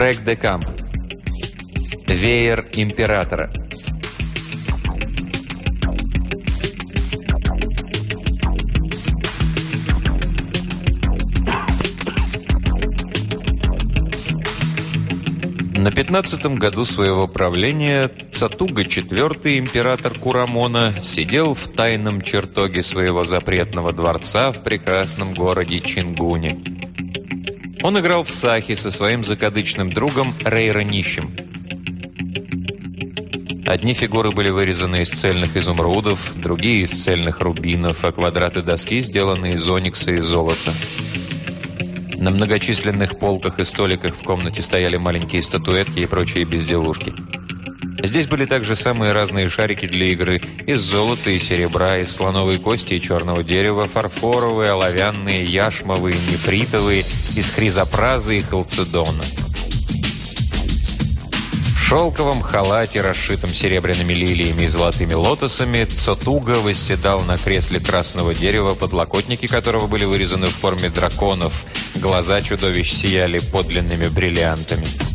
Проект Декамп. Веер Императора. На пятнадцатом году своего правления Цатуга IV, император Курамона, сидел в тайном чертоге своего запретного дворца в прекрасном городе Чингуне. Он играл в сахи со своим закадычным другом Рейра Нищим. Одни фигуры были вырезаны из цельных изумрудов, другие из цельных рубинов, а квадраты доски сделаны из оникса и золота. На многочисленных полках и столиках в комнате стояли маленькие статуэтки и прочие безделушки. Здесь были также самые разные шарики для игры из золота и серебра, из слоновой кости и черного дерева, фарфоровые, оловянные, яшмовые, нефритовые, из хризопраза и халцедона. В шелковом халате, расшитом серебряными лилиями и золотыми лотосами, Цотуга восседал на кресле красного дерева, подлокотники которого были вырезаны в форме драконов – Глаза чудовищ сияли подлинными бриллиантами.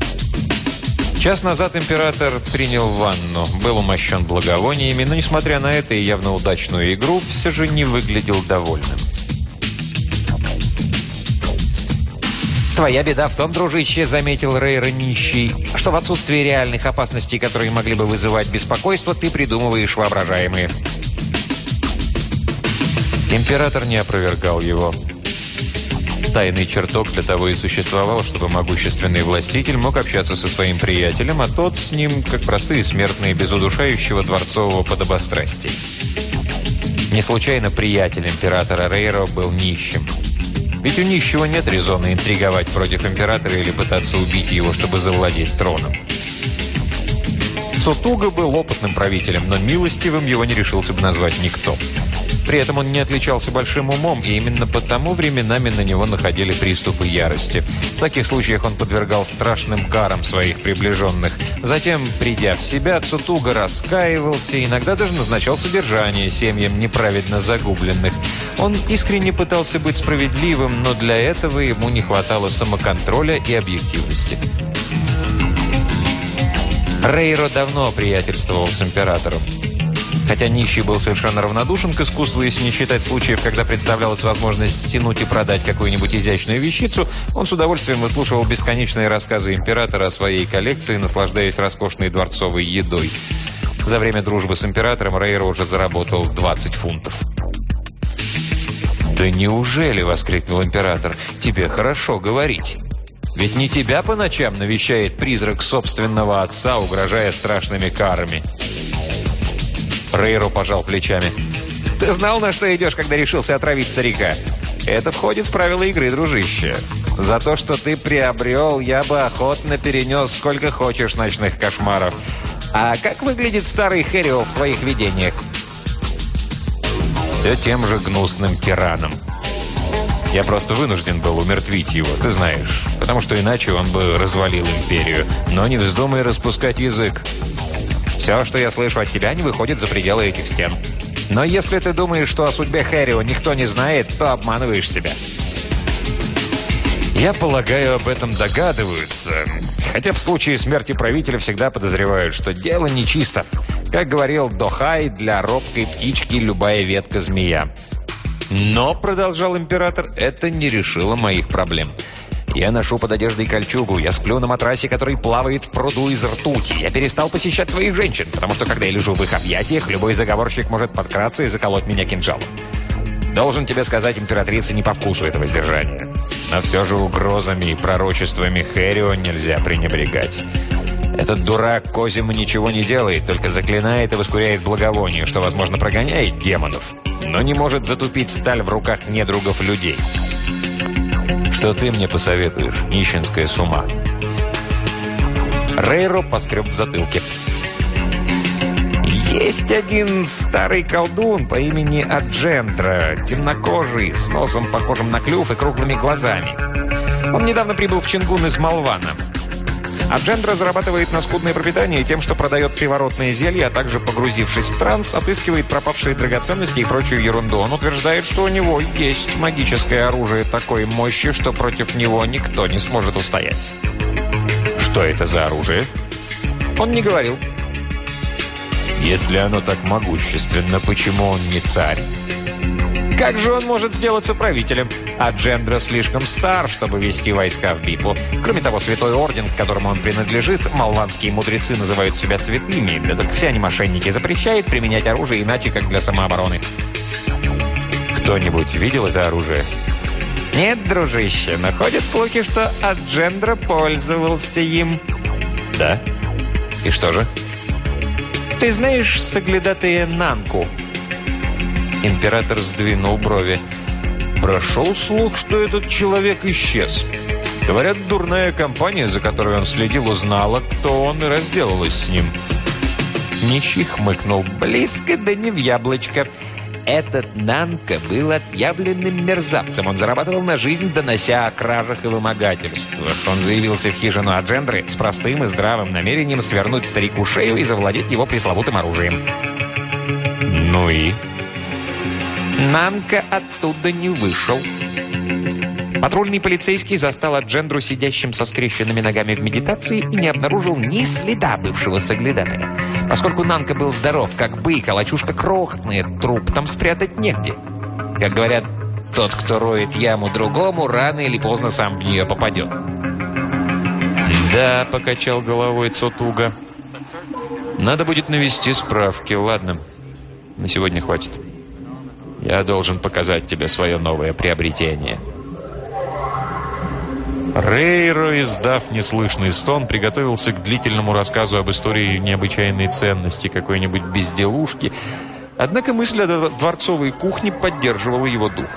Час назад император принял ванну, был умощен благовониями, но, несмотря на это и явно удачную игру, все же не выглядел довольным. «Твоя беда в том, дружище», — заметил Рейра нищий, «что в отсутствии реальных опасностей, которые могли бы вызывать беспокойство, ты придумываешь воображаемые». Император не опровергал его. Тайный чертог для того и существовал, чтобы могущественный властитель мог общаться со своим приятелем, а тот с ним, как простые смертные, без удушающего дворцового подобострастия. Не случайно приятель императора Рейро был нищим. Ведь у нищего нет резона интриговать против императора или пытаться убить его, чтобы завладеть троном. Сотуга был опытным правителем, но милостивым его не решился бы назвать никто. При этом он не отличался большим умом, и именно потому временами на него находили приступы ярости. В таких случаях он подвергал страшным карам своих приближенных. Затем, придя в себя, Цутуга раскаивался, иногда даже назначал содержание семьям неправедно загубленных. Он искренне пытался быть справедливым, но для этого ему не хватало самоконтроля и объективности. Рейро давно приятельствовал с императором. Хотя нищий был совершенно равнодушен к искусству, если не считать случаев, когда представлялась возможность стянуть и продать какую-нибудь изящную вещицу, он с удовольствием выслушивал бесконечные рассказы императора о своей коллекции, наслаждаясь роскошной дворцовой едой. За время дружбы с императором Рейра уже заработал 20 фунтов. «Да неужели?» — воскликнул император. «Тебе хорошо говорить». Ведь не тебя по ночам навещает призрак собственного отца, угрожая страшными карами. Рейро пожал плечами. «Ты знал, на что идешь, когда решился отравить старика? Это входит в правила игры, дружище. За то, что ты приобрел, я бы охотно перенес сколько хочешь ночных кошмаров. А как выглядит старый Хэрио в твоих видениях?» «Все тем же гнусным тираном. Я просто вынужден был умертвить его, ты знаешь, потому что иначе он бы развалил империю. Но не вздумай распускать язык. Все, что я слышу от тебя, не выходит за пределы этих стен. Но если ты думаешь, что о судьбе Хэрио никто не знает, то обманываешь себя. Я полагаю, об этом догадываются. Хотя в случае смерти правителя всегда подозревают, что дело нечисто. Как говорил Дохай, для робкой птички любая ветка змея. Но, продолжал император, это не решило моих проблем. Я ношу под одеждой кольчугу, я сплю на матрасе, который плавает в пруду из ртути. Я перестал посещать своих женщин, потому что когда я лежу в их объятиях, любой заговорщик может подкраться и заколоть меня кинжалом. Должен тебе сказать, императрица не по вкусу это воздержание. Но все же угрозами и пророчествами Хэрио нельзя пренебрегать. Этот дурак Козиму ничего не делает, только заклинает и воскуряет благовоние, что, возможно, прогоняет демонов, но не может затупить сталь в руках недругов людей. Что ты мне посоветуешь, нищенская с ума?» Рейро поскреб в затылке. Есть один старый колдун по имени Аджендра, темнокожий, с носом похожим на клюв и круглыми глазами. Он недавно прибыл в Чингун из Малвана. А Джендра зарабатывает на скудное пропитание тем, что продает приворотные зелья, а также, погрузившись в транс, отыскивает пропавшие драгоценности и прочую ерунду. Он утверждает, что у него есть магическое оружие такой мощи, что против него никто не сможет устоять. Что это за оружие? Он не говорил. Если оно так могущественно, почему он не царь? Как же он может сделаться правителем? А Джендра слишком стар, чтобы вести войска в битву. Кроме того, Святой Орден, к которому он принадлежит, малванские мудрецы называют себя святыми, да только все они мошенники, запрещает применять оружие иначе, как для самообороны. Кто-нибудь видел это оружие? Нет, дружище, но ходят слухи, что Аджендра пользовался им. Да? И что же? Ты знаешь соглядатая Нанку? Император сдвинул брови. Прошел слух, что этот человек исчез. Говорят, дурная компания, за которой он следил, узнала, кто он и разделалась с ним. Нищий хмыкнул. Близко, да не в яблочко. Этот Нанка был отъявленным мерзавцем. Он зарабатывал на жизнь, донося о кражах и вымогательствах. Он заявился в хижину Аджендры с простым и здравым намерением свернуть старику шею и завладеть его пресловутым оружием. Ну и? Нанка оттуда не вышел. Патрульный полицейский застал Аджендру сидящим со скрещенными ногами в медитации и не обнаружил ни следа бывшего соглядатая. Поскольку Нанка был здоров, как бык, а лачушка крохотная, труп там спрятать негде. Как говорят, тот, кто роет яму другому, рано или поздно сам в нее попадет. «Да», — покачал головой Цотуга. «Надо будет навести справки. Ладно, на сегодня хватит». Я должен показать тебе свое новое приобретение». Рейро, издав неслышный стон, приготовился к длительному рассказу об истории необычайной ценности какой-нибудь безделушки. Однако мысль о дворцовой кухне поддерживала его дух.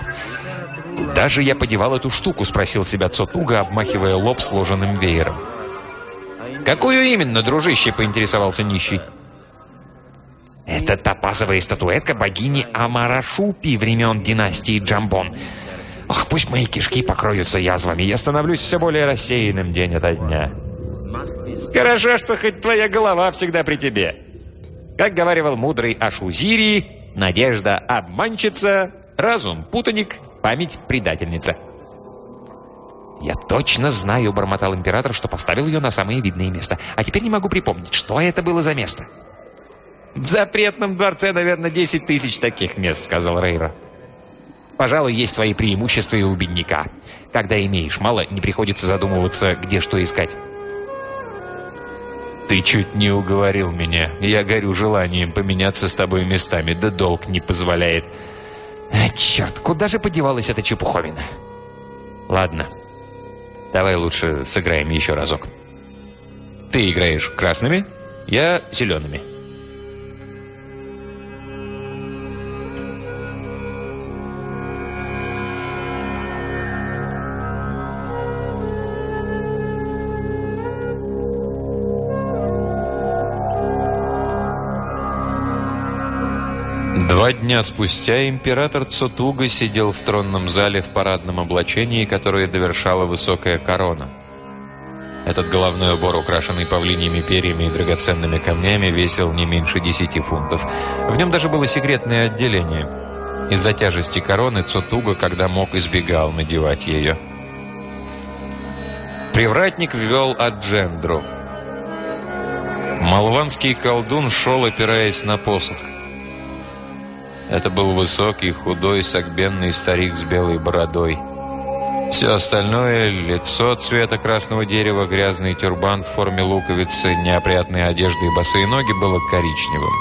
«Куда же я подевал эту штуку?» – спросил себя Цотуга, обмахивая лоб сложенным веером. «Какую именно, дружище?» – поинтересовался нищий. Это топазовая статуэтка богини Амарашупи времен династии Джамбон. Ох, пусть мои кишки покроются язвами. Я становлюсь все более рассеянным день ото дня. Хорошо, что хоть твоя голова всегда при тебе. Как говаривал мудрый Ашузири, надежда обманщица, разум путаник, память предательница. «Я точно знаю», — бормотал император, что поставил ее на самое видное место. А теперь не могу припомнить, что это было за место. «В запретном дворце, наверное, 10 тысяч таких мест», — сказал Рейра. «Пожалуй, есть свои преимущества и у бедняка. Когда имеешь мало, не приходится задумываться, где что искать». «Ты чуть не уговорил меня. Я горю желанием поменяться с тобой местами, да долг не позволяет». А, «Черт, куда же подевалась эта чепуховина?» «Ладно, давай лучше сыграем еще разок. Ты играешь красными, я зелеными». Два дня спустя император Цотуга сидел в тронном зале в парадном облачении, которое довершала высокая корона. Этот головной убор, украшенный павлиньими перьями и драгоценными камнями, весил не меньше десяти фунтов. В нем даже было секретное отделение. Из-за тяжести короны Цотуга, когда мог, избегал надевать ее. Привратник ввел Аджендру. Малванский колдун шел, опираясь на посох. Это был высокий, худой, согбенный старик с белой бородой. Все остальное – лицо цвета красного дерева, грязный тюрбан в форме луковицы, неопрятные одежды и босые ноги – было коричневым.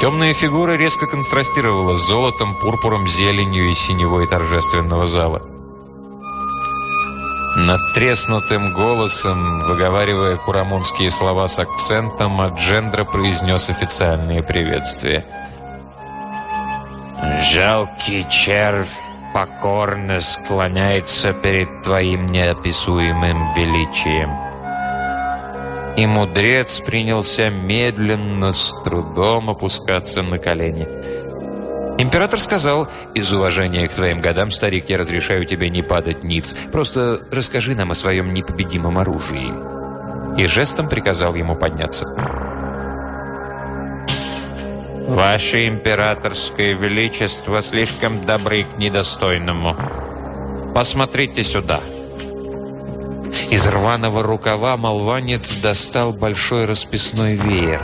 Темная фигура резко контрастировала с золотом, пурпуром, зеленью и синевой торжественного зала. Надтреснутым голосом, выговаривая курамунские слова с акцентом, Аджендра произнес официальные приветствия – Жалкий червь покорно склоняется перед твоим неописуемым величием. И мудрец принялся медленно, с трудом опускаться на колени. Император сказал, «Из уважения к твоим годам, старик, я разрешаю тебе не падать ниц. Просто расскажи нам о своем непобедимом оружии». И жестом приказал ему подняться. «Ваше императорское величество слишком добры к недостойному. Посмотрите сюда». Из рваного рукава молванец достал большой расписной веер.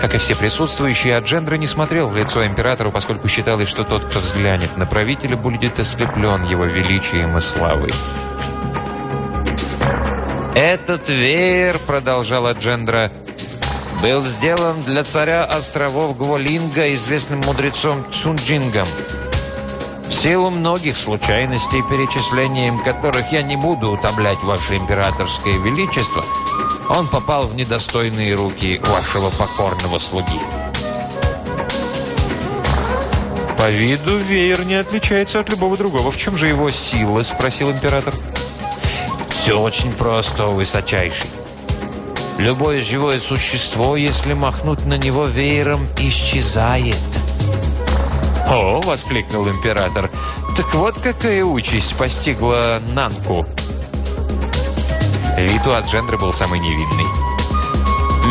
Как и все присутствующие, Аджендра не смотрел в лицо императору, поскольку считалось, что тот, кто взглянет на правителя, будет ослеплен его величием и славой. «Этот веер, — продолжал Аджендра, — был сделан для царя островов Гволинга, известным мудрецом Цунджингом. В силу многих случайностей, перечислением которых я не буду утомлять ваше императорское величество, он попал в недостойные руки вашего покорного слуги». «По виду веер не отличается от любого другого. В чем же его сила?» – спросил император. Все очень просто, высочайший. Любое живое существо, если махнуть на него веером, исчезает. «О!» — воскликнул император. «Так вот какая участь постигла Нанку!» Вид у Аджендры был самый невинный.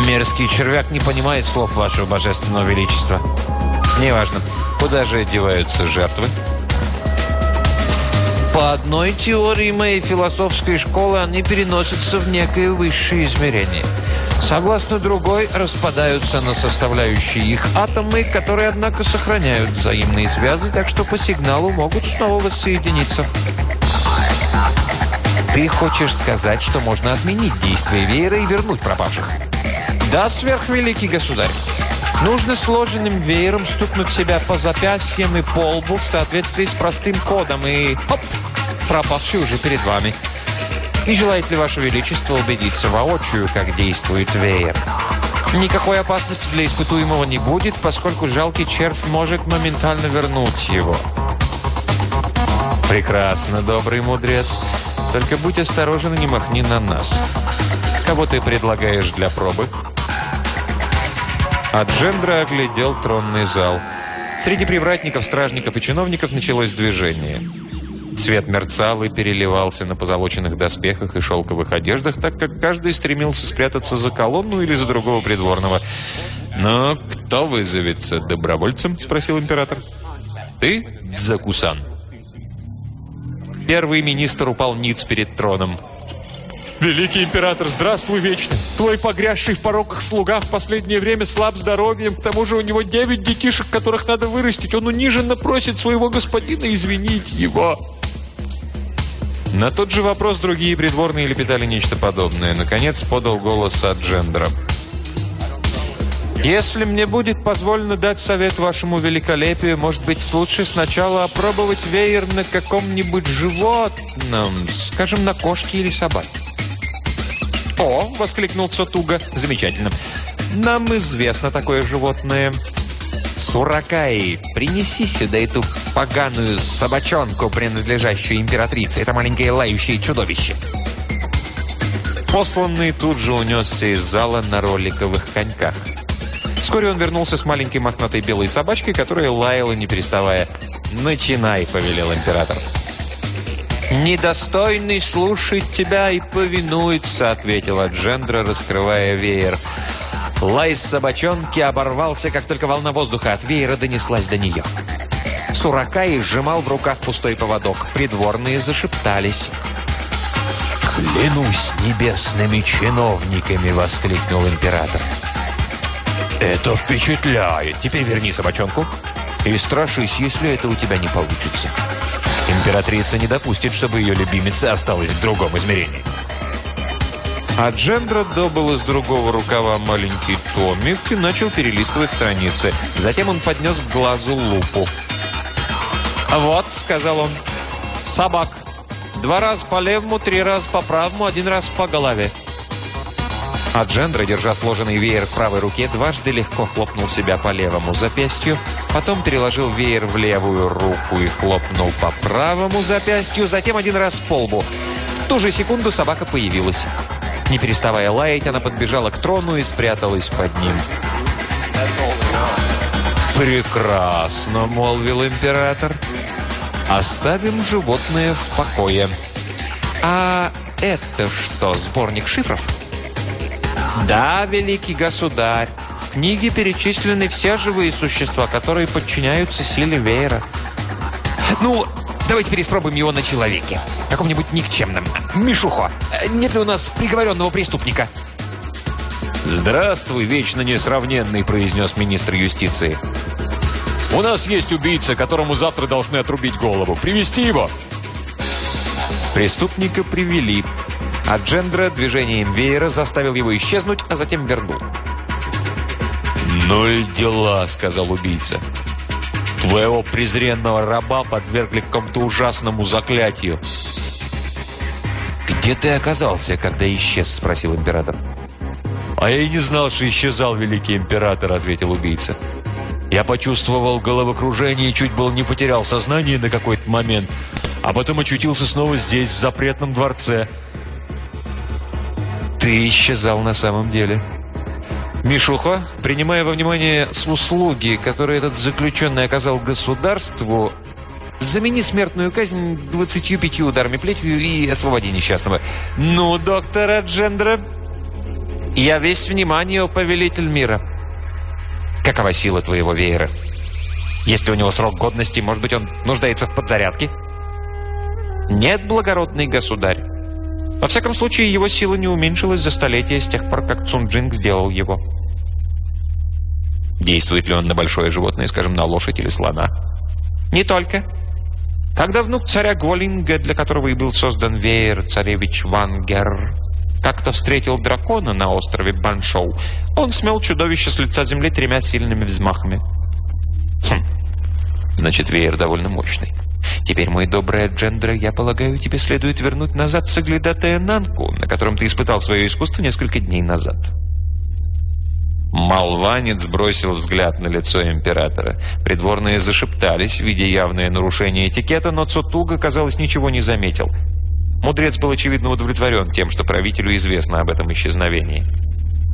«Мерзкий червяк не понимает слов вашего божественного величества. Неважно, куда же одеваются жертвы?» По одной теории моей философской школы они переносятся в некое высшее измерение. Согласно другой, распадаются на составляющие их атомы, которые, однако, сохраняют взаимные связи, так что по сигналу могут снова воссоединиться. Ты хочешь сказать, что можно отменить действие веера и вернуть пропавших? Да, сверхвеликий государь. Нужно сложенным веером стукнуть себя по запястьям и по лбу в соответствии с простым кодом, и хоп, пропавший уже перед вами. Не желает ли Ваше Величество убедиться воочию, как действует веер? Никакой опасности для испытуемого не будет, поскольку жалкий червь может моментально вернуть его. Прекрасно, добрый мудрец. Только будь осторожен и не махни на нас. Кого ты предлагаешь для пробы? А Джендра оглядел тронный зал. Среди привратников, стражников и чиновников началось движение. Свет мерцал и переливался на позолоченных доспехах и шелковых одеждах, так как каждый стремился спрятаться за колонну или за другого придворного. «Но кто вызовется добровольцем?» – спросил император. «Ты, Дзакусан». Первый министр упал ниц перед троном. «Великий император, здравствуй вечно! Твой погрязший в пороках слуга в последнее время слаб здоровьем, к тому же у него девять детишек, которых надо вырастить. Он униженно просит своего господина извинить его!» На тот же вопрос другие придворные лепетали нечто подобное. Наконец подал голос от Джендера. «Если мне будет позволено дать совет вашему великолепию, может быть, лучше сначала опробовать веер на каком-нибудь животном, скажем, на кошке или собаке». «О!» — воскликнул Цотуга. «Замечательно. Нам известно такое животное». «Суракаи, принеси сюда эту поганую собачонку, принадлежащую императрице. Это маленькое лающее чудовище». Посланный тут же унесся из зала на роликовых коньках. Вскоре он вернулся с маленькой мохнатой белой собачкой, которая лаяла, не переставая. «Начинай», — повелел император. «Недостойный слушать тебя и повинуется», — ответила Джендра, раскрывая веер. Лай собачонки оборвался, как только волна воздуха от веера донеслась до нее. Суракай сжимал в руках пустой поводок. Придворные зашептались. «Клянусь небесными чиновниками!» — воскликнул император. «Это впечатляет! Теперь верни собачонку и страшись, если это у тебя не получится». Императрица не допустит, чтобы ее любимица осталась в другом измерении. А Джендра добыл из другого рукава маленький томик и начал перелистывать страницы. Затем он поднес к глазу лупу. «Вот», — сказал он, — «собак. Два раза по левому, три раза по правому, один раз по голове». А Джендра, держа сложенный веер в правой руке, дважды легко хлопнул себя по левому запястью, потом переложил веер в левую руку и хлопнул по правому запястью, затем один раз по лбу. В ту же секунду собака появилась. Не переставая лаять, она подбежала к трону и спряталась под ним. «Прекрасно», — молвил император. «Оставим животное в покое». «А это что, сборник шифров?» Да, великий государь, в книге перечислены все живые существа, которые подчиняются силе веера. Ну, Давайте переспробуем его на человеке. Каком-нибудь никчемном. Мишухо, нет ли у нас приговоренного преступника?» «Здравствуй, вечно несравненный», – произнес министр юстиции. «У нас есть убийца, которому завтра должны отрубить голову. Привести его!» Преступника привели, а Джендра движением веера заставил его исчезнуть, а затем вернул. «Ну и дела», — сказал убийца. «Твоего презренного раба подвергли какому-то ужасному заклятию». «Где ты оказался, когда исчез?» — спросил император. «А я и не знал, что исчезал великий император», — ответил убийца. «Я почувствовал головокружение и чуть было не потерял сознание на какой-то момент, а потом очутился снова здесь, в запретном дворце». «Ты исчезал на самом деле», Мишуха, принимая во внимание услуги, которые этот заключенный оказал государству, замени смертную казнь 25 ударами плетью и освободи несчастного. Ну, доктора Джендра, я весь внимание, повелитель мира. Какова сила твоего веера? Есть ли у него срок годности? Может быть, он нуждается в подзарядке? Нет, благородный государь. Во всяком случае, его сила не уменьшилась за столетия с тех пор, как Цунджинг сделал его. Действует ли он на большое животное, скажем, на лошадь или слона? Не только. Когда внук царя Гволинга, для которого и был создан веер, царевич Вангер, как-то встретил дракона на острове Баншоу, он смел чудовище с лица земли тремя сильными взмахами. Хм, значит, веер довольно мощный. Теперь, мой добрый Джендра, я полагаю, тебе следует вернуть назад соглядатая Нанку, на котором ты испытал свое искусство несколько дней назад». Малванец бросил взгляд на лицо императора. Придворные зашептались, видя явное нарушение этикета, но Цутуга, казалось, ничего не заметил. Мудрец был, очевидно, удовлетворен тем, что правителю известно об этом исчезновении.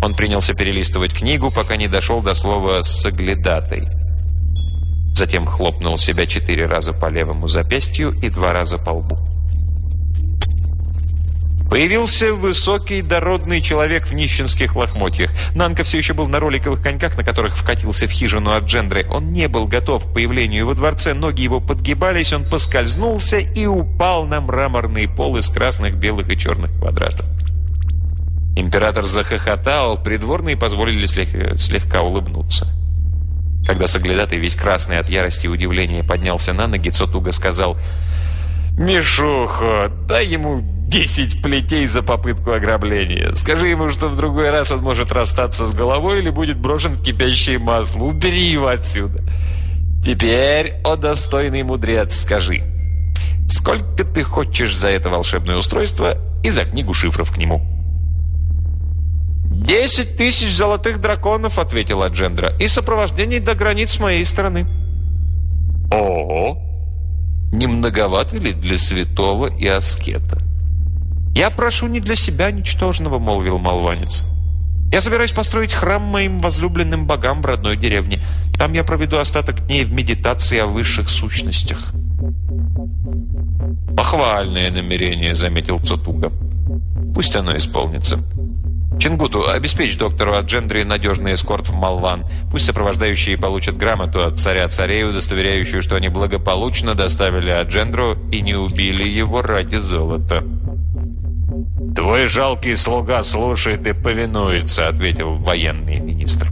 Он принялся перелистывать книгу, пока не дошел до слова «соглядатой». Затем хлопнул себя четыре раза по левому запястью и два раза по лбу. Появился высокий, дородный человек в нищенских лохмотьях. Нанка все еще был на роликовых коньках, на которых вкатился в хижину от Джендры. Он не был готов к появлению во дворце, ноги его подгибались, он поскользнулся и упал на мраморный пол из красных, белых и черных квадратов. Император захохотал, придворные позволили слегка, слегка улыбнуться. Когда соглядатый, весь красный от ярости и удивления, поднялся на ноги, Цотуга сказал «Мишухо, дай ему десять плетей за попытку ограбления. Скажи ему, что в другой раз он может расстаться с головой или будет брошен в кипящее масло. Убери его отсюда. Теперь, о достойный мудрец, скажи, сколько ты хочешь за это волшебное устройство и за книгу шифров к нему?» «Десять тысяч золотых драконов», — ответила Джендра, «и сопровождение до границ моей стороны». «Ого! Не многовато ли для святого и аскета?» «Я прошу не для себя ничтожного», — молвил молванец. «Я собираюсь построить храм моим возлюбленным богам в родной деревне. Там я проведу остаток дней в медитации о высших сущностях». «Похвальное намерение», — заметил Цутуга. «Пусть оно исполнится». Чингуту, обеспечь доктору от надежный эскорт в Малван. Пусть сопровождающие получат грамоту от царя-царей, удостоверяющую, что они благополучно доставили Аджендру и не убили его ради золота. «Твой жалкий слуга слушает и повинуется», — ответил военный министр.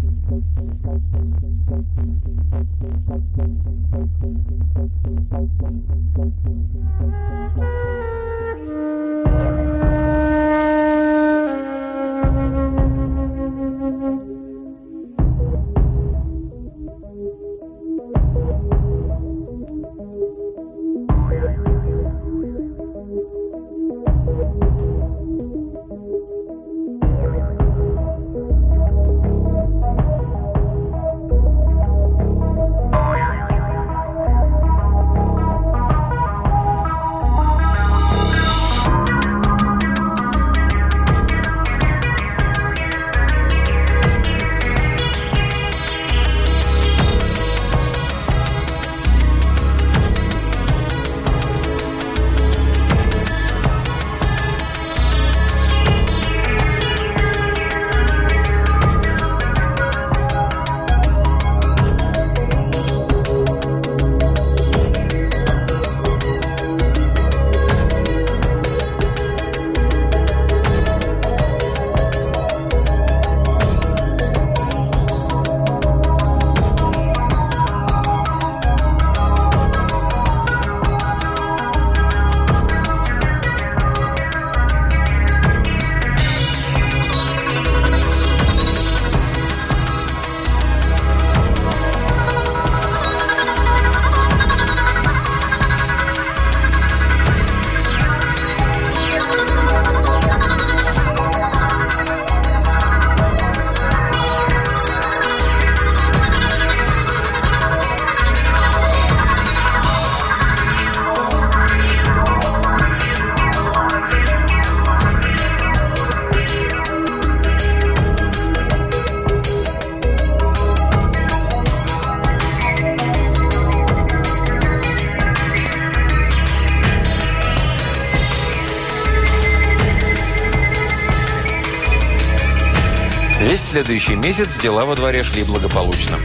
Следующий месяц дела во дворе шли благополучно.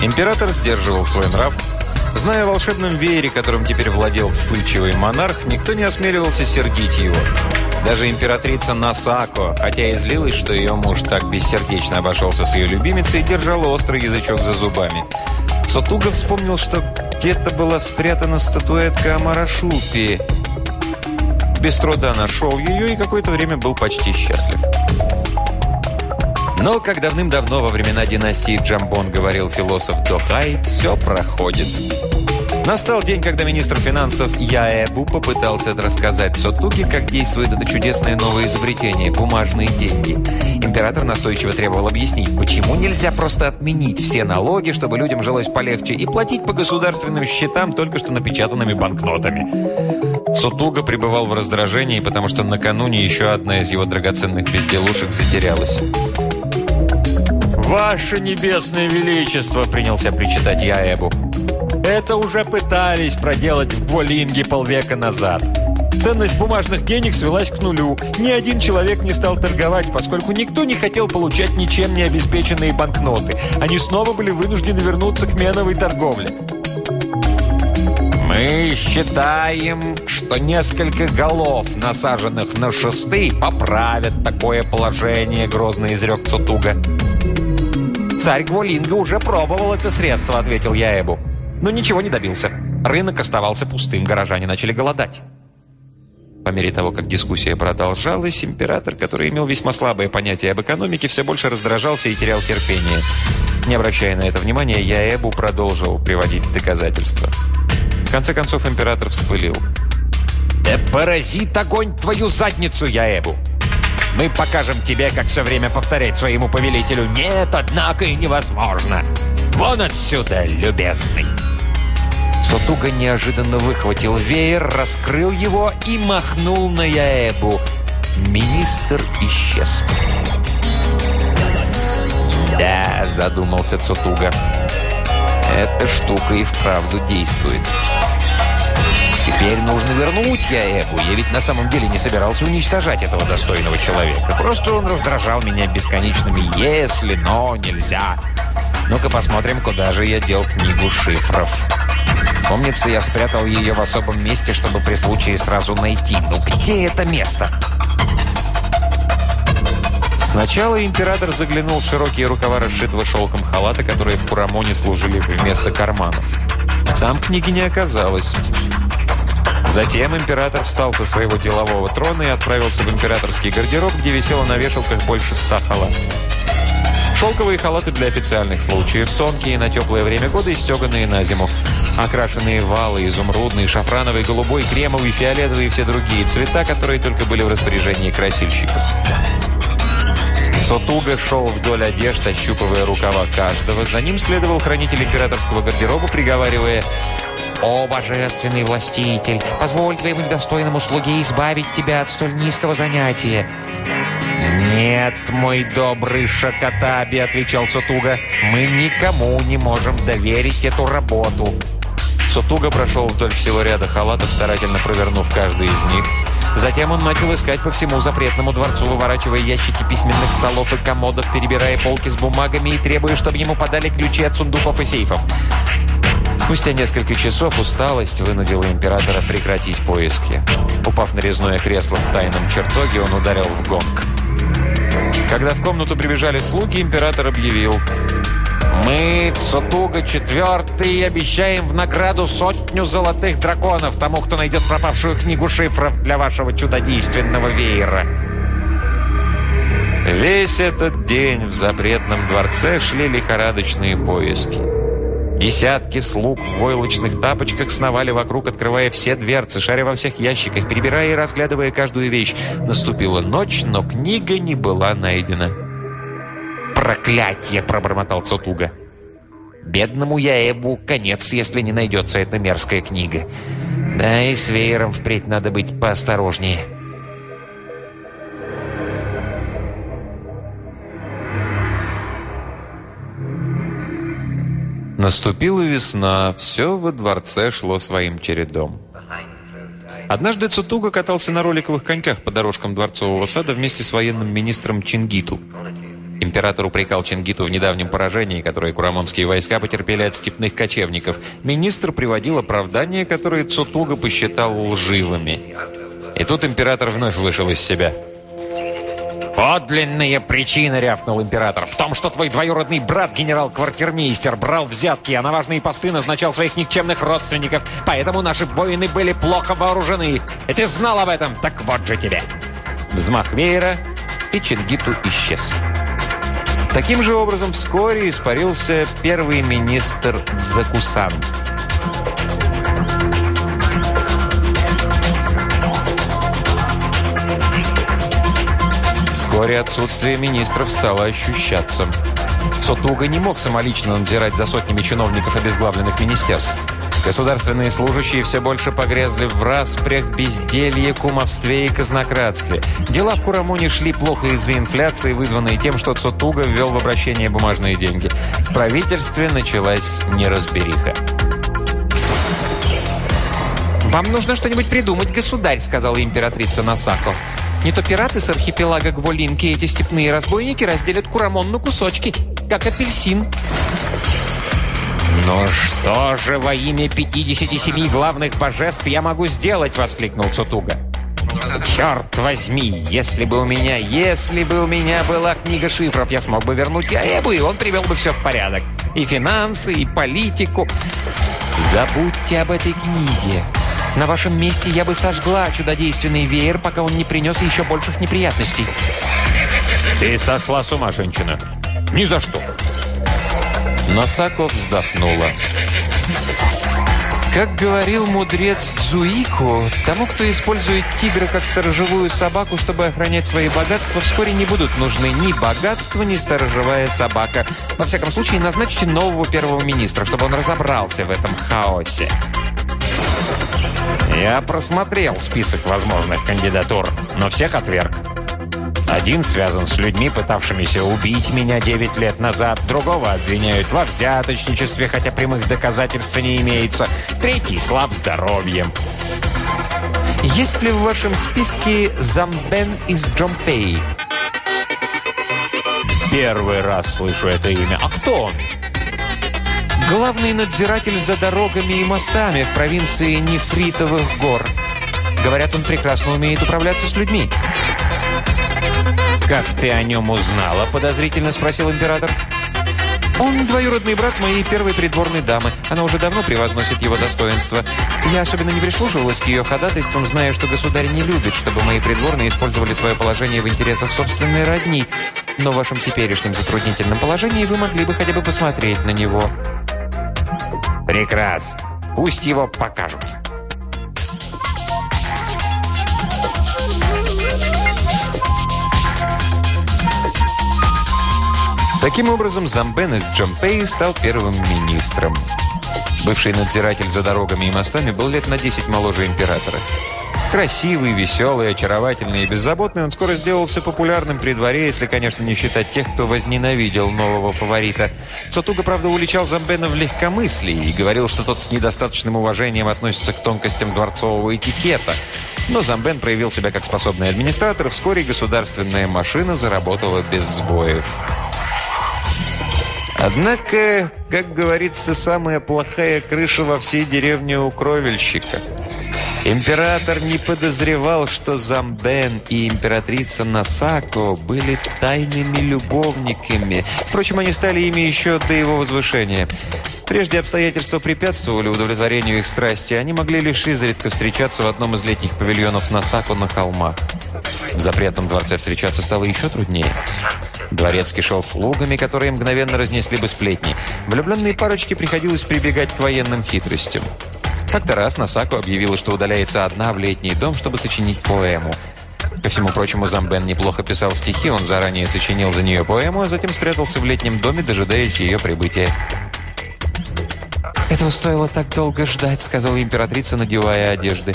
Император сдерживал свой нрав. Зная о волшебном веере, которым теперь владел вспыльчивый монарх, никто не осмеливался сердить его. Даже императрица Насако, хотя и злилась, что ее муж так бессердечно обошелся с ее любимицей, держала острый язычок за зубами. Сотуга вспомнил, что где-то была спрятана статуэтка Амарашупи. Без труда нашел ее и какое-то время был почти счастлив. Но, как давным-давно во времена династии Джамбон говорил философ Дохай, все проходит. Настал день, когда министр финансов Яэбу попытался рассказать Сотуге, как действует это чудесное новое изобретение – бумажные деньги. Император настойчиво требовал объяснить, почему нельзя просто отменить все налоги, чтобы людям жилось полегче, и платить по государственным счетам только что напечатанными банкнотами. Сотуга пребывал в раздражении, потому что накануне еще одна из его драгоценных безделушек затерялась. «Ваше небесное величество!» – принялся причитать Яэбу. «Это уже пытались проделать в Гволинге полвека назад. Ценность бумажных денег свелась к нулю. Ни один человек не стал торговать, поскольку никто не хотел получать ничем не обеспеченные банкноты. Они снова были вынуждены вернуться к меновой торговле. «Мы считаем, что несколько голов, насаженных на шесты, поправят такое положение», — грозно изрек Цутуга. «Царь Гволинга уже пробовал это средство», — ответил я Эбу. Но ничего не добился. Рынок оставался пустым, горожане начали голодать. По мере того, как дискуссия продолжалась, император, который имел весьма слабое понятие об экономике, все больше раздражался и терял терпение. Не обращая на это внимания, Яэбу продолжил приводить доказательства. В конце концов, император вспылил. «Да поразит огонь твою задницу, Яэбу! Мы покажем тебе, как все время повторять своему повелителю «Нет, однако и невозможно». Вон отсюда, любезный!» Сотуга неожиданно выхватил веер, раскрыл его и махнул на Яэбу. Министр исчез. «Да», — задумался Цотуга, — «эта штука и вправду действует». Теперь нужно вернуть я Эбу. Я ведь на самом деле не собирался уничтожать этого достойного человека. Просто он раздражал меня бесконечными «если», «но», «нельзя». Ну-ка посмотрим, куда же я дел книгу шифров. Помнится, я спрятал ее в особом месте, чтобы при случае сразу найти. Ну где это место? Сначала император заглянул в широкие рукава расшитого шелком халата, которые в Курамоне служили вместо карманов. Там книги не оказалось. Затем император встал со своего делового трона и отправился в императорский гардероб, где висело на вешалках больше ста халатов. Шелковые халаты для официальных случаев, тонкие на теплое время года и стеганые на зиму. Окрашенные валы, изумрудный, шафрановый, голубой, кремовый, фиолетовый и все другие цвета, которые только были в распоряжении красильщиков. Сотуга шел вдоль одежд, ощупывая рукава каждого. За ним следовал хранитель императорского гардероба, приговаривая «О, божественный властитель, позволь твоему достойному слуге избавить тебя от столь низкого занятия». «Нет, мой добрый Шакатаби», — отвечал Сутуга, — «мы никому не можем доверить эту работу». Сутуга прошел вдоль всего ряда халатов, старательно провернув каждый из них. Затем он начал искать по всему запретному дворцу, выворачивая ящики письменных столов и комодов, перебирая полки с бумагами и требуя, чтобы ему подали ключи от сундуков и сейфов. Спустя несколько часов усталость вынудила императора прекратить поиски. Упав на резное кресло в тайном чертоге, он ударил в гонг. Когда в комнату прибежали слуги, император объявил «Мы, Цутуга четвертый, обещаем в награду сотню золотых драконов тому, кто найдет пропавшую книгу шифров для вашего чудодейственного веера». Весь этот день в запретном дворце шли лихорадочные поиски. Десятки слуг в войлочных тапочках сновали вокруг, открывая все дверцы, шаря во всех ящиках, перебирая и разглядывая каждую вещь. Наступила ночь, но книга не была найдена. «Проклятье!» – пробормотал Цотуга. «Бедному Яэбу конец, если не найдется эта мерзкая книга. Да и с веером впредь надо быть поосторожнее». Наступила весна, все во дворце шло своим чередом. Однажды Цутуга катался на роликовых коньках по дорожкам дворцового сада вместе с военным министром Чингиту. Император упрекал Чингиту в недавнем поражении, которое курамонские войска потерпели от степных кочевников. Министр приводил оправдания, которые Цутуга посчитал лживыми. И тут император вновь вышел из себя. «Подлинная причина», — рявкнул император, «в том, что твой двоюродный брат, генерал-квартирмейстер, брал взятки, а на важные посты назначал своих никчемных родственников, поэтому наши воины были плохо вооружены. И ты знал об этом, так вот же тебе». Взмах веера, и Чингиту исчез. Таким же образом вскоре испарился первый министр Дзакусан. Вскоре отсутствие министров стало ощущаться. Сотуга не мог самолично надзирать за сотнями чиновников обезглавленных министерств. Государственные служащие все больше погрязли в распрях, безделье, кумовстве и казнократстве. Дела в Курамоне шли плохо из-за инфляции, вызванной тем, что Цутуга ввел в обращение бумажные деньги. В правительстве началась неразбериха. «Вам нужно что-нибудь придумать, государь», — сказала императрица Насако. «Не то пираты с архипелага Гволинки эти степные разбойники разделят Курамон на кусочки, как апельсин». «Но что же во имя 57 главных божеств я могу сделать?» — воскликнул Цутуга. «Черт возьми, если бы у меня, если бы у меня была книга шифров, я смог бы вернуть Яэбу, и он привел бы все в порядок. И финансы, и политику. Забудьте об этой книге. На вашем месте я бы сожгла чудодейственный веер, пока он не принес еще больших неприятностей». «Ты сошла с ума, женщина. Ни за что. Носако вздохнула. Как говорил мудрец Цуико, тому, кто использует тигра как сторожевую собаку, чтобы охранять свои богатства, вскоре не будут нужны ни богатство, ни сторожевая собака. Во всяком случае, назначьте нового первого министра, чтобы он разобрался в этом хаосе. Я просмотрел список возможных кандидатур, но всех отверг. Один связан с людьми, пытавшимися убить меня 9 лет назад. Другого обвиняют во взяточничестве, хотя прямых доказательств не имеется. Третий слаб здоровьем. Есть ли в вашем списке Замбен из Джомпей? Первый раз слышу это имя. А кто он? Главный надзиратель за дорогами и мостами в провинции Нефритовых гор. Говорят, он прекрасно умеет управляться с людьми. «Как ты о нем узнала?» – подозрительно спросил император. «Он двоюродный брат моей первой придворной дамы. Она уже давно превозносит его достоинство. Я особенно не прислушивалась к ее ходатайствам, зная, что государь не любит, чтобы мои придворные использовали свое положение в интересах собственной родни. Но в вашем теперешнем затруднительном положении вы могли бы хотя бы посмотреть на него». «Прекрасно. Пусть его покажут». Таким образом, Замбен из Джампеи стал первым министром. Бывший надзиратель за дорогами и мостами был лет на 10 моложе императора. Красивый, веселый, очаровательный и беззаботный, он скоро сделался популярным при дворе, если, конечно, не считать тех, кто возненавидел нового фаворита. Цотуга, правда, уличал Замбена в легкомыслии и говорил, что тот с недостаточным уважением относится к тонкостям дворцового этикета. Но Замбен проявил себя как способный администратор, и вскоре государственная машина заработала без сбоев. Однако, как говорится, самая плохая крыша во всей деревне у кровельщика. Император не подозревал, что Замбен и императрица Насако были тайными любовниками. Впрочем, они стали ими еще до его возвышения. Прежде обстоятельства препятствовали удовлетворению их страсти. Они могли лишь изредка встречаться в одном из летних павильонов Насако на холмах. В запретном дворце встречаться стало еще труднее. Дворец кишел слугами, которые мгновенно разнесли бы сплетни. Влюбленные парочки приходилось прибегать к военным хитростям. Как-то раз Насако объявила, что удаляется одна в летний дом, чтобы сочинить поэму. Ко всему прочему, Замбен неплохо писал стихи, он заранее сочинил за нее поэму, а затем спрятался в летнем доме, дожидаясь ее прибытия. «Этого стоило так долго ждать», — сказала императрица, надевая одежды.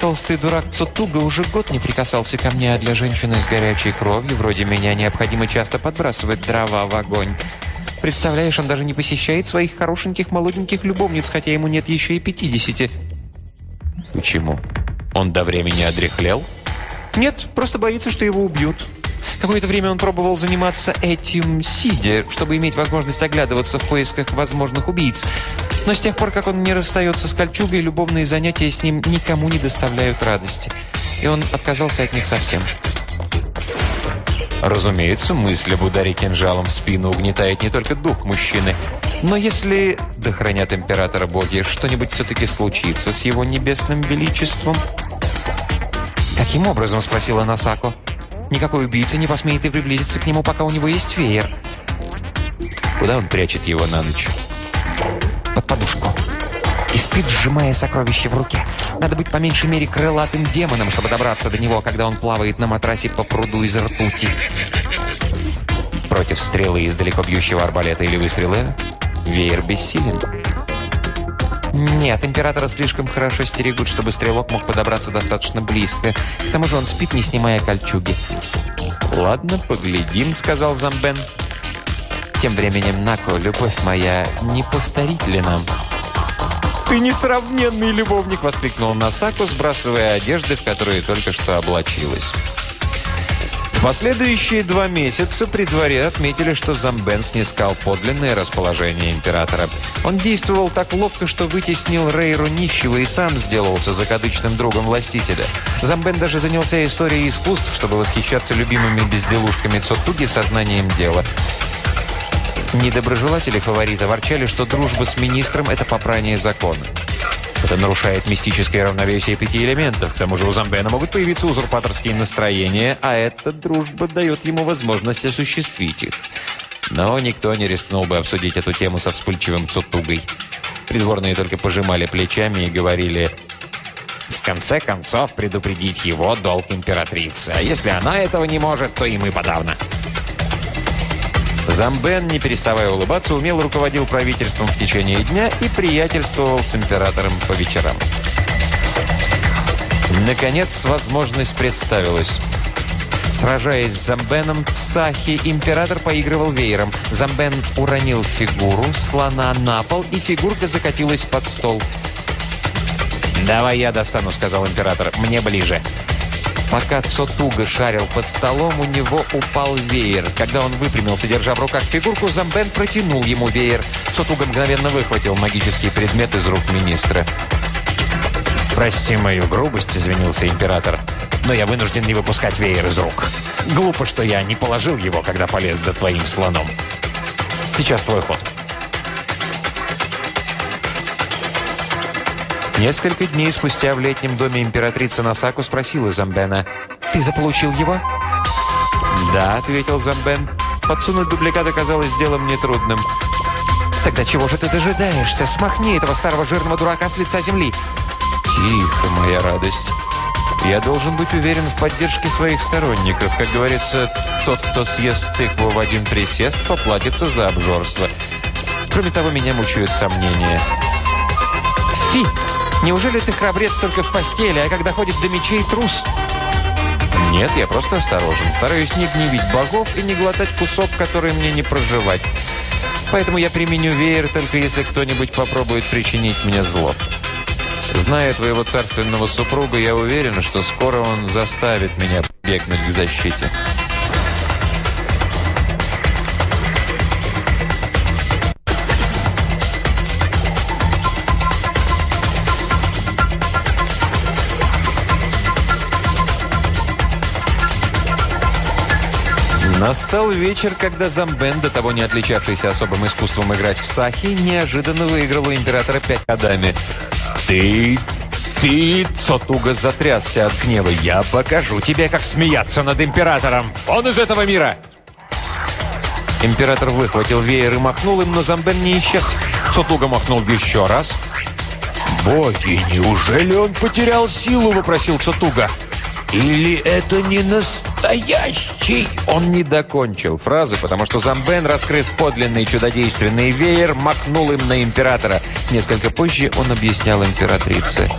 Толстый дурак Цутуга уже год не прикасался ко мне, а для женщины с горячей кровью, вроде меня, необходимо часто подбрасывать дрова в огонь. Представляешь, он даже не посещает своих хорошеньких молоденьких любовниц, хотя ему нет еще и пятидесяти. Почему? Он до времени одряхлел? Нет, просто боится, что его убьют. Какое-то время он пробовал заниматься этим сидя, чтобы иметь возможность оглядываться в поисках возможных убийц. Но с тех пор, как он не расстается с кольчугой, любовные занятия с ним никому не доставляют радости. И он отказался от них совсем. Разумеется, мысль об ударе кинжалом в спину угнетает не только дух мужчины. Но если, да хранят императора боги, что-нибудь все-таки случится с его небесным величеством... «Каким образом?» – спросила Насако. «Никакой убийца не посмеет и приблизиться к нему, пока у него есть веер». Куда он прячет его на ночь? Под подушку. И спит, сжимая сокровище в руке. Надо быть по меньшей мере крылатым демоном, чтобы добраться до него, когда он плавает на матрасе по пруду из ртути. Против стрелы из далеко бьющего арбалета или выстрела веер бессилен. Нет, императора слишком хорошо стерегут, чтобы стрелок мог подобраться достаточно близко. К тому же он спит, не снимая кольчуги. «Ладно, поглядим», — сказал Замбен. «Тем временем, Нако, любовь моя, не повторить ли нам?» «Ты несравненный любовник!» — воскликнул Насако, сбрасывая одежды, в которые только что облачилась. Последующие два месяца при дворе отметили, что Замбен снискал подлинное расположение императора. Он действовал так ловко, что вытеснил Рейру нищего и сам сделался закадычным другом властителя. Замбен даже занялся историей искусств, чтобы восхищаться любимыми безделушками Цотуги сознанием дела. Недоброжелатели фаворита ворчали, что дружба с министром – это попрание закона. Это нарушает мистическое равновесие пяти элементов. К тому же у Замбена могут появиться узурпаторские настроения, а эта дружба дает ему возможность осуществить их. Но никто не рискнул бы обсудить эту тему со вспыльчивым Цутугой. Придворные только пожимали плечами и говорили «В конце концов, предупредить его долг императрицы. А если она этого не может, то и мы подавно». Замбен, не переставая улыбаться, умело руководил правительством в течение дня и приятельствовал с императором по вечерам. Наконец, возможность представилась. Сражаясь с Замбеном в Сахе, император поигрывал веером. Замбен уронил фигуру слона на пол, и фигурка закатилась под стол. «Давай я достану», — сказал император. «Мне ближе». Пока Цотуга шарил под столом, у него упал веер. Когда он выпрямился, держа в руках фигурку, Замбен протянул ему веер. Цотуга мгновенно выхватил магический предмет из рук министра. «Прости мою грубость», — извинился император. «Но я вынужден не выпускать веер из рук. Глупо, что я не положил его, когда полез за твоим слоном. Сейчас твой ход». Несколько дней спустя в летнем доме императрица Насаку спросила Замбена, «Ты заполучил его?» «Да», — ответил Замбен. Подсунуть дубликат оказалось делом нетрудным. «Тогда чего же ты дожидаешься? Смахни этого старого жирного дурака с лица земли!» «Тихо, моя радость. Я должен быть уверен в поддержке своих сторонников. Как говорится, тот, кто съест тыкву в один присест, поплатится за обжорство. Кроме того, меня мучают сомнения». «Фи!» Неужели ты храбрец только в постели, а когда ходит до мечей трус? Нет, я просто осторожен. Стараюсь не гневить богов и не глотать кусок, который мне не проживать. Поэтому я применю веер, только если кто-нибудь попробует причинить мне зло. Зная твоего царственного супруга, я уверен, что скоро он заставит меня бегнуть к защите. Настал вечер, когда Замбен, до того не отличавшийся особым искусством играть в сахи, неожиданно выиграл у императора пять ходами. «Ты... ты...» — Цотуга затрясся от гнева. «Я покажу тебе, как смеяться над императором! Он из этого мира!» Император выхватил веер и махнул им, но Замбен не исчез. Цотуга махнул еще раз. «Боги, неужели он потерял силу?» — вопросил Цотуга. «Или это не настоящий?» Он не докончил фразы, потому что Замбен, раскрыв подлинный чудодейственный веер, махнул им на императора. Несколько позже он объяснял императрице.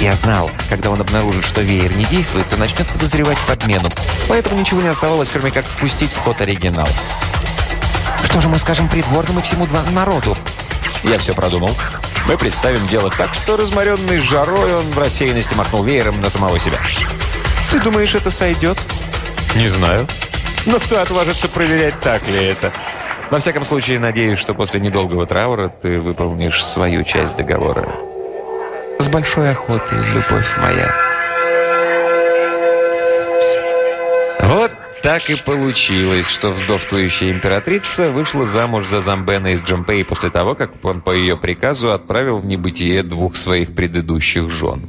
Я знал, когда он обнаружит, что веер не действует, то начнет подозревать подмену. Поэтому ничего не оставалось, кроме как впустить в ход оригинал. «Что же мы скажем придворным и всему народу?» Я все продумал. Мы представим дело так, что разморенный жарой он в рассеянности махнул веером на самого себя. Ты думаешь, это сойдет? Не знаю. Но кто отважится проверять, так ли это? Во всяком случае, надеюсь, что после недолгого траура ты выполнишь свою часть договора. С большой охотой, любовь моя. Вот так и получилось, что вздовствующая императрица вышла замуж за Замбена из Джампеи после того, как он по ее приказу отправил в небытие двух своих предыдущих жен.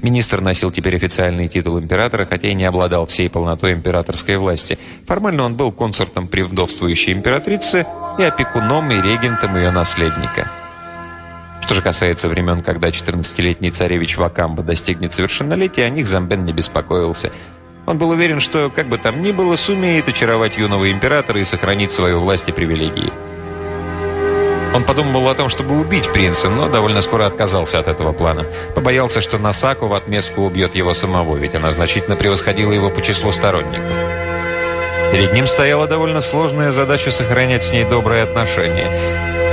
Министр носил теперь официальный титул императора, хотя и не обладал всей полнотой императорской власти. Формально он был консортом при вдовствующей императрице и опекуном и регентом ее наследника. Что же касается времен, когда 14-летний царевич Вакамба достигнет совершеннолетия, о них Замбен не беспокоился – он был уверен, что, как бы там ни было, сумеет очаровать юного императора и сохранить свою власть и привилегии. Он подумал о том, чтобы убить принца, но довольно скоро отказался от этого плана. Побоялся, что Насаку в отместку убьет его самого, ведь она значительно превосходила его по числу сторонников. Перед ним стояла довольно сложная задача сохранять с ней добрые отношения.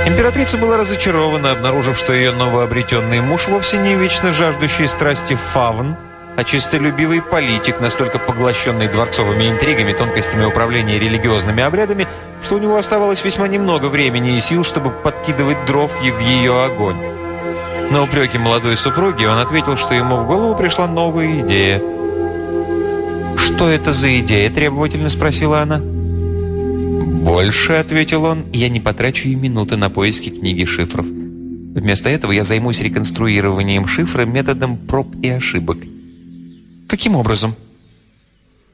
Императрица была разочарована, обнаружив, что ее новообретенный муж вовсе не вечно жаждущий страсти фавн, а чистолюбивый политик, настолько поглощенный дворцовыми интригами, тонкостями управления религиозными обрядами, что у него оставалось весьма немного времени и сил, чтобы подкидывать дров в ее огонь. На упреки молодой супруги он ответил, что ему в голову пришла новая идея. «Что это за идея?» – требовательно спросила она. «Больше», – ответил он, – «я не потрачу и минуты на поиски книги шифров. Вместо этого я займусь реконструированием шифра методом проб и ошибок». Каким образом?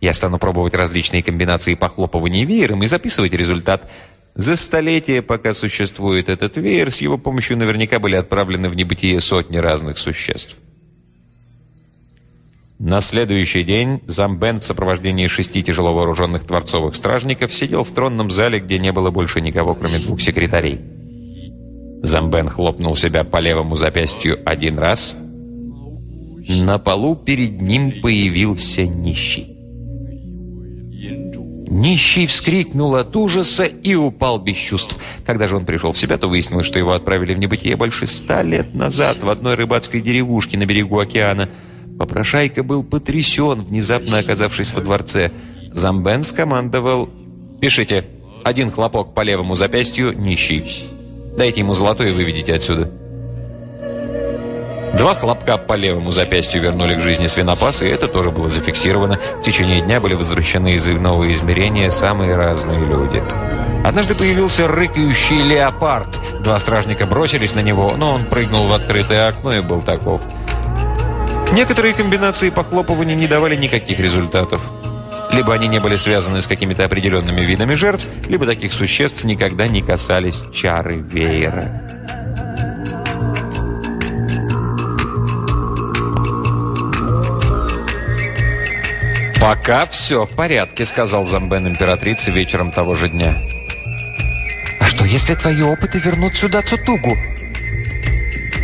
Я стану пробовать различные комбинации похлопывания веером и записывать результат. За столетия, пока существует этот веер, с его помощью наверняка были отправлены в небытие сотни разных существ. На следующий день Замбен в сопровождении шести тяжело вооруженных дворцовых стражников сидел в тронном зале, где не было больше никого, кроме двух секретарей. Замбен хлопнул себя по левому запястью один раз, на полу перед ним появился нищий. Нищий вскрикнул от ужаса и упал без чувств. Когда же он пришел в себя, то выяснилось, что его отправили в небытие больше ста лет назад в одной рыбацкой деревушке на берегу океана. Попрошайка был потрясен, внезапно оказавшись во дворце. Замбен скомандовал «Пишите, один хлопок по левому запястью, нищий. Дайте ему золотой и выведите отсюда». Два хлопка по левому запястью вернули к жизни свинопаса, и это тоже было зафиксировано. В течение дня были возвращены из иного измерения самые разные люди. Однажды появился рыкающий леопард. Два стражника бросились на него, но он прыгнул в открытое окно и был таков. Некоторые комбинации похлопывания не давали никаких результатов. Либо они не были связаны с какими-то определенными видами жертв, либо таких существ никогда не касались чары веера. «Пока все в порядке», — сказал Замбен императрице вечером того же дня. «А что, если твои опыты вернут сюда Цутугу?»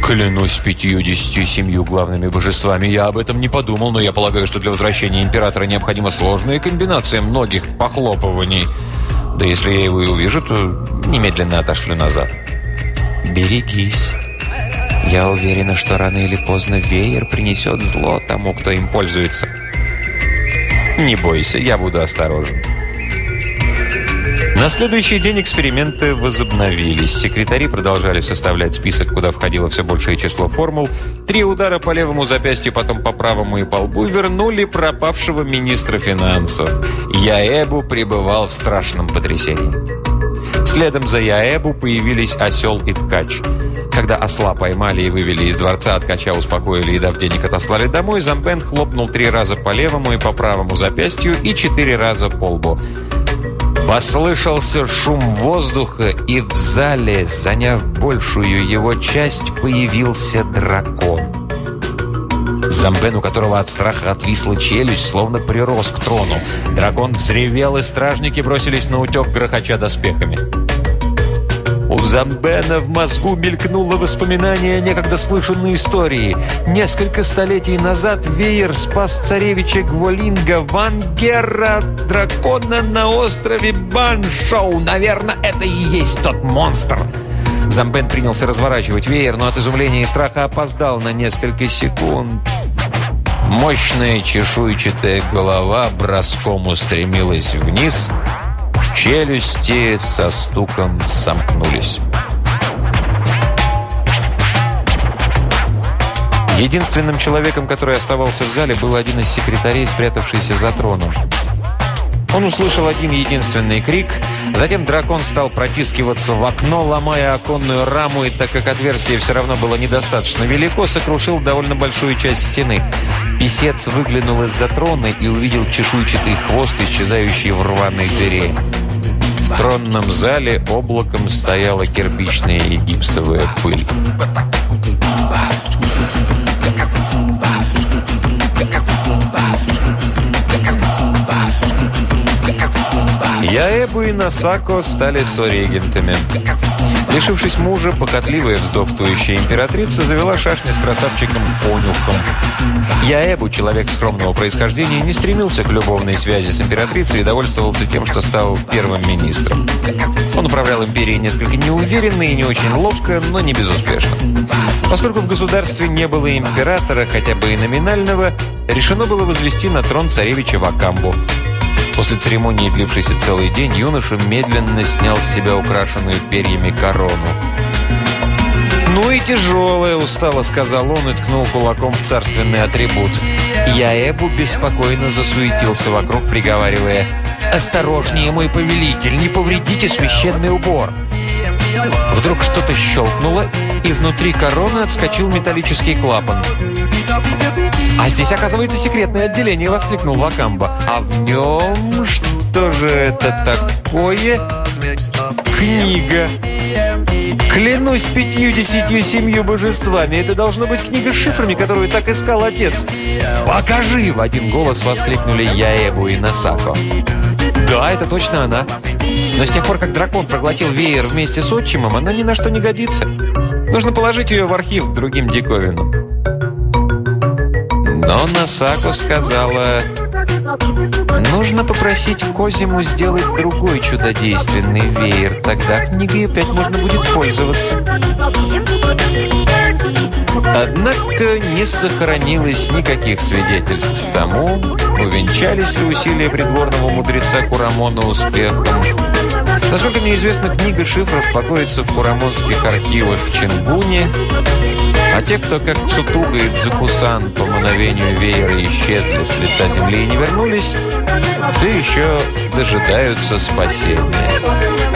«Клянусь пятью-десятью семью главными божествами, я об этом не подумал, но я полагаю, что для возвращения императора необходима сложная комбинация многих похлопываний. Да если я его и увижу, то немедленно отошлю назад». «Берегись. Я уверена, что рано или поздно веер принесет зло тому, кто им пользуется». Не бойся, я буду осторожен. На следующий день эксперименты возобновились. Секретари продолжали составлять список, куда входило все большее число формул. Три удара по левому запястью, потом по правому и по лбу вернули пропавшего министра финансов. Яэбу пребывал в страшном потрясении. Следом за Яэбу появились осел и ткач – когда осла поймали и вывели из дворца, ткача успокоили и, дав денег, отослали домой, Замбен хлопнул три раза по левому и по правому запястью и четыре раза по лбу. Послышался шум воздуха, и в зале, заняв большую его часть, появился дракон. Замбен, у которого от страха отвисла челюсть, словно прирос к трону. Дракон взревел, и стражники бросились на утек, грохоча доспехами. У Замбена в мозгу мелькнуло воспоминание о некогда слышанной истории. Несколько столетий назад веер спас царевича Гволинга Вангера дракона на острове Баншоу. Наверное, это и есть тот монстр. Замбен принялся разворачивать веер, но от изумления и страха опоздал на несколько секунд. Мощная чешуйчатая голова броском устремилась вниз, челюсти со стуком сомкнулись. Единственным человеком, который оставался в зале, был один из секретарей, спрятавшийся за троном. Он услышал один единственный крик, затем дракон стал протискиваться в окно, ломая оконную раму, и так как отверстие все равно было недостаточно велико, сокрушил довольно большую часть стены. Песец выглянул из-за трона и увидел чешуйчатый хвост, исчезающий в рваной дыре. В тронном зале облаком стояла кирпичная и гипсовая пыль. Яэбу и Насако стали сорегентами. Лишившись мужа, похотливая вздовствующая императрица завела шашни с красавчиком Конюхом. Яэбу, человек скромного происхождения, не стремился к любовной связи с императрицей и довольствовался тем, что стал первым министром. Он управлял империей несколько неуверенно и не очень ловко, но не безуспешно. Поскольку в государстве не было императора, хотя бы и номинального, решено было возвести на трон царевича Вакамбу. После церемонии, длившейся целый день, юноша медленно снял с себя украшенную перьями корону. «Ну и тяжелая», — устало сказал он и ткнул кулаком в царственный атрибут. Яэбу беспокойно засуетился вокруг, приговаривая «Осторожнее, мой повелитель, не повредите священный убор!» Вдруг что-то щелкнуло, и внутри короны отскочил металлический клапан. «А здесь, оказывается, секретное отделение!» — воскликнул Вакамба. «А в нем что же это такое?» «Книга!» «Клянусь пятью-десятью семью божествами! Это должно быть книга с шифрами, которую так искал отец!» «Покажи!» — в один голос воскликнули Яэбу и Насако. «Да, это точно она!» Но с тех пор, как дракон проглотил веер вместе с отчимом, она ни на что не годится. Нужно положить ее в архив к другим диковинам. Но Насако сказала, нужно попросить Козиму сделать другой чудодейственный веер, тогда книгой опять можно будет пользоваться. Однако не сохранилось никаких свидетельств тому, увенчались ли усилия придворного мудреца Курамона успехом. Насколько мне известно, книга шифров покоится в курамонских архивах в Чингуне, а те, кто как Цутуга и Дзакусан по мановению веера исчезли с лица земли и не вернулись, все еще дожидаются спасения.